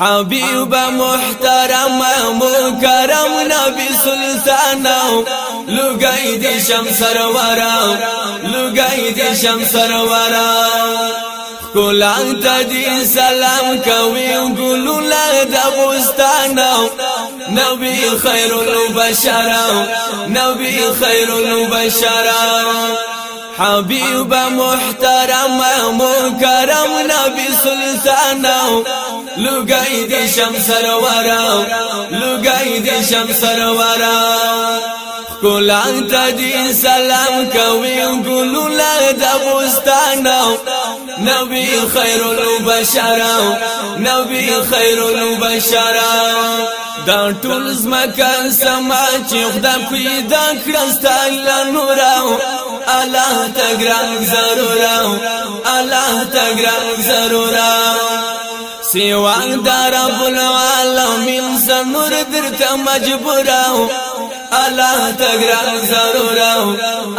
حبيب محترم مكرم نبي سلطان لګای شمس شم سرورا شمس دی كل انت دي سلام كوي ګلو لا دبستان نبي خير البشر نبي خير البشر حبيب محترم مكرم نبي سلطان لګای دې شمس سرورا لګای دې شمس سرورا کولان ته دې سلام کوي ګلو لا د بوستان نبی خیر البشر نبی خیر البشر دا ټول زمکه سما چې خدای پیدا کړم ستاله نوراو الله تګرام ضرورا الله تګرام ضرورا سیوان دار رب العالمین زنور درته مجبوراو الله تګران ضروراو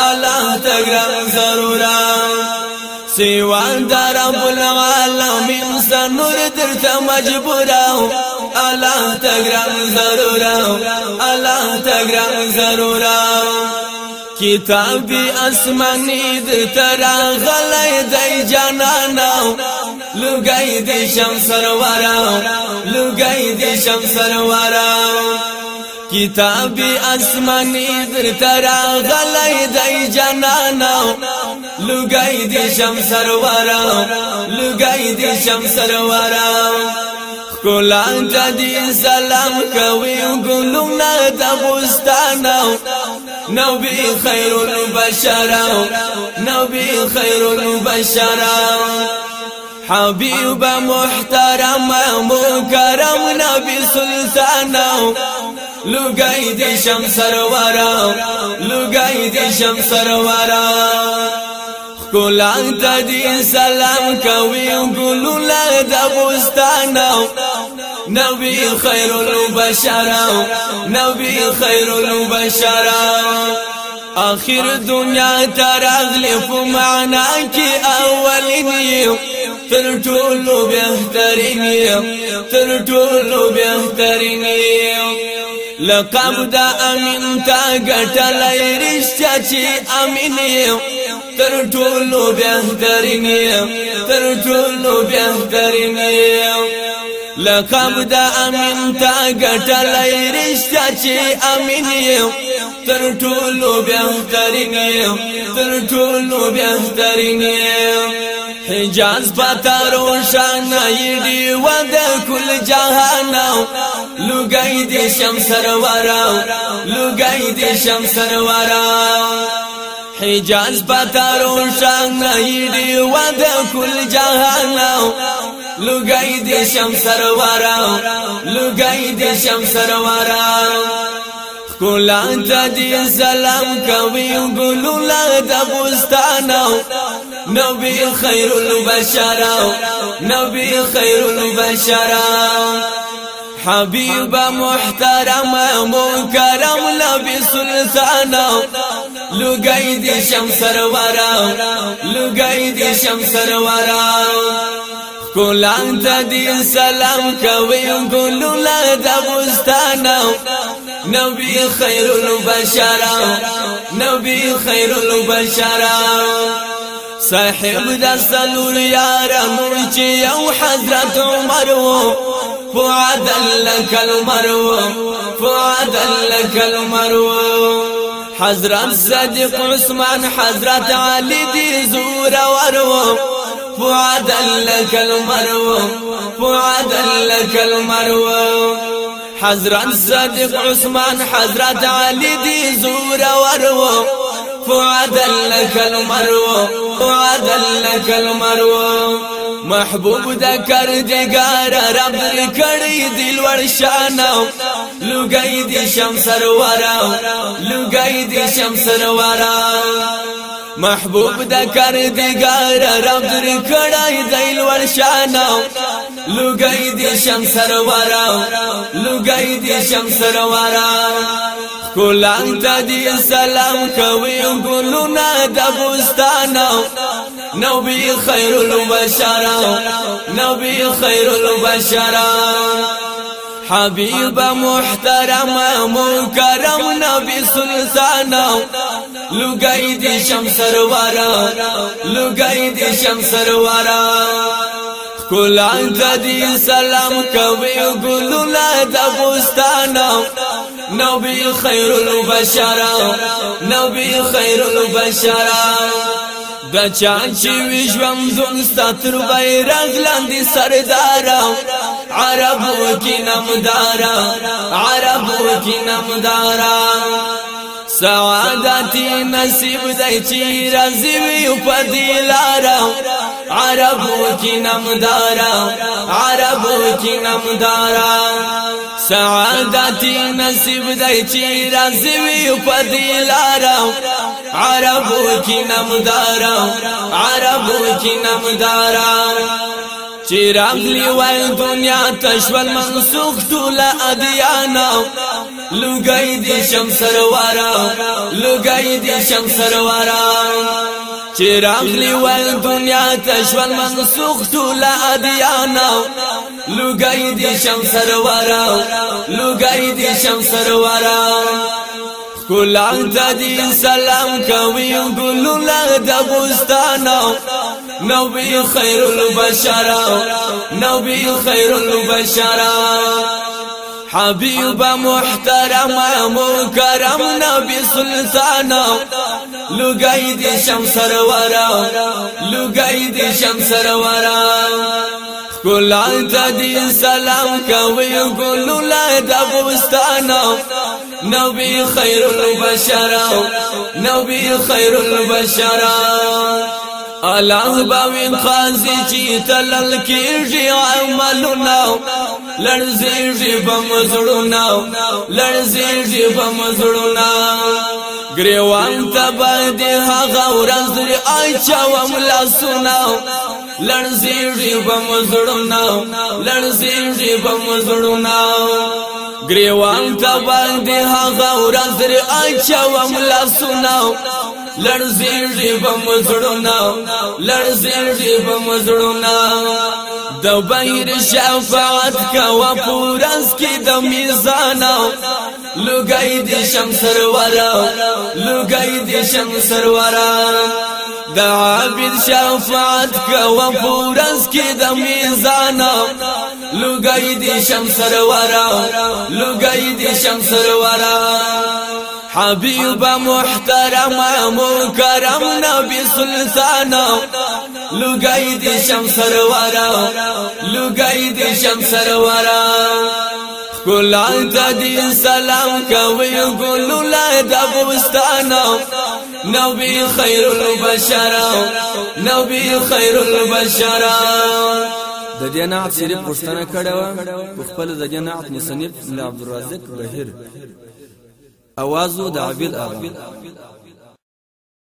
الله تګران ضروراو سیوان دار رب العالمین زنور درته مجبوراو الله تګران ضروراو الله تګران ضروراو کتاب دی اسمانی د ترا غلای دی جانانا لګای دې شم سرورا لګای دې شم سرورا کتابی اسمانی در ترا غلی دی جنانا لگئی دی شم سرورا لگئی دی شم سرورا کولان جدی سلام کوي ګلون نه د بوستان نو بي خير البشر نو بي خير البشر حبیب محترم مکرم نبی سلطانو لګای دې شم سرورا لګای دې شم سرورا کولان ته دې سلام کوي ګلو لا د بستانو نبی خیر البشر نبی خیر البشر اخر دنیا تر اغلف معنا کی اولنی تر ټولو بهترین یم تر ټولو بهترین یم لقب دا امین تا ګټلای رښتیا چې امین یم تر ټولو بهترین یم تر ټولو بهترین یم لقب دا امین تا گٹلای رشتا چی امین یو تر ټولو بہترین یو تر ټولو بہترین یو جذبت روشن ایڈی ود کل جہانو لگئی دی شم سرورا لگئی دی شم سرورا حجاز پتا روشن ایڈی ود کل جہانو لگئی دی شم سرورا لگئی دی شم سرورا ګلا د سلام کوي ګلولا د بستانو نبی خیر البشر نبی خیر البشر حبيب محترم مكرم نبي سلطان لقيد شمس ورا لقيد شمس ورا کولان انت دي سلام كوي قولوا لا د نبي خير البشر نبي خير البشر صاحب د سلور یار او حضرة عمر وو فعد لك المرو فعد لك المرو حضرة صديق عثمان حضرة علي دي زور ورو فعد لك المرو فعد لك المرو حضرت صادق عثمان حضرت علی دی زور ورو فعدا لك المرو فعدا لك المرو محبوب د کردگار رب کړي دل ور شان شمس سرورا لقيد شمس سرورا محبوب د کردګار رب در کړای دیل ور شانو لګای دی شم سرورا لګای دی شم سرورا کولان ته دی سلام کوي ګلونا د بوستانو نبی خیر البشر نبی خیر البشر حبیب محترم مکرم نبی سلطان لګای دې شم سروارا لګای دې شم سروارا کولان دې سلام کوي ګلو لا د بوستانا نبی خیر البشر نبی خیر البشر دا چان چې وژوم زون ستر بیرغ لاندې سردارا عربو کې نامدارا عربو کې نامدارا سعادت نصیب دای چې راضی وي په دې لار عربو کې نامدارا عربو کې نامدارا سعادت نصیب دای چې راضی وي په دې لار عربو کې نامدارا عربو کې نامدارا چراغ لیوال دنیا تشول منسوخ ټول ادیانا لګای دي شم سروارا لګای دي شم سروارا چې راغلی ول دنیا ته ژوند منسوخ ټول ادیانا لګای دي شم سروارا لګای دي شم سروارا ګلان د دې سلام کوي ګلونه د بوستانا نبی خیر البشر نبی خیر البشر حبيب محترم مكرم نبي سلطان لګای شمس شم سرور شمس دي كل سرور کولا د دې سلام کوي ګلو لا د بوستان نبي خير البشر نبي خير البشر الاز باوین خانسی چی تلل کیږي عملونه لړزيږي بمزړونه لړزيږي بمزړونه گریوان تبا دی هغه ورځ لري اچا وم لاسونه لړزيږي بمزړونه لړزيږي بمزړونه گریوان تا باندې هغه ورځ ر اچوم لاسونه لړزېږي بم زړونه لړزېږي بم زړونه د بهر شفاعت کوا پورس کې د میزان لګای دي شمس سرور لګای دي شمس سرور دا عابد شفاعت کوا پورس کی دا میزانا لگئی دی شمس روارا لگئی دی شمس روارا حبیب محترم مکرم نبی سلطانا لگئی دی شمس روارا لگئی دی شمس روارا ګلان د دې سلام کوي ګلو لا د بوستان نبی خیر البشر نبی خیر البشر د جنات شریف پښتنه کړه و خپل د جنات مصنف عبدالرزاق بهیر اوازو د عبد اغا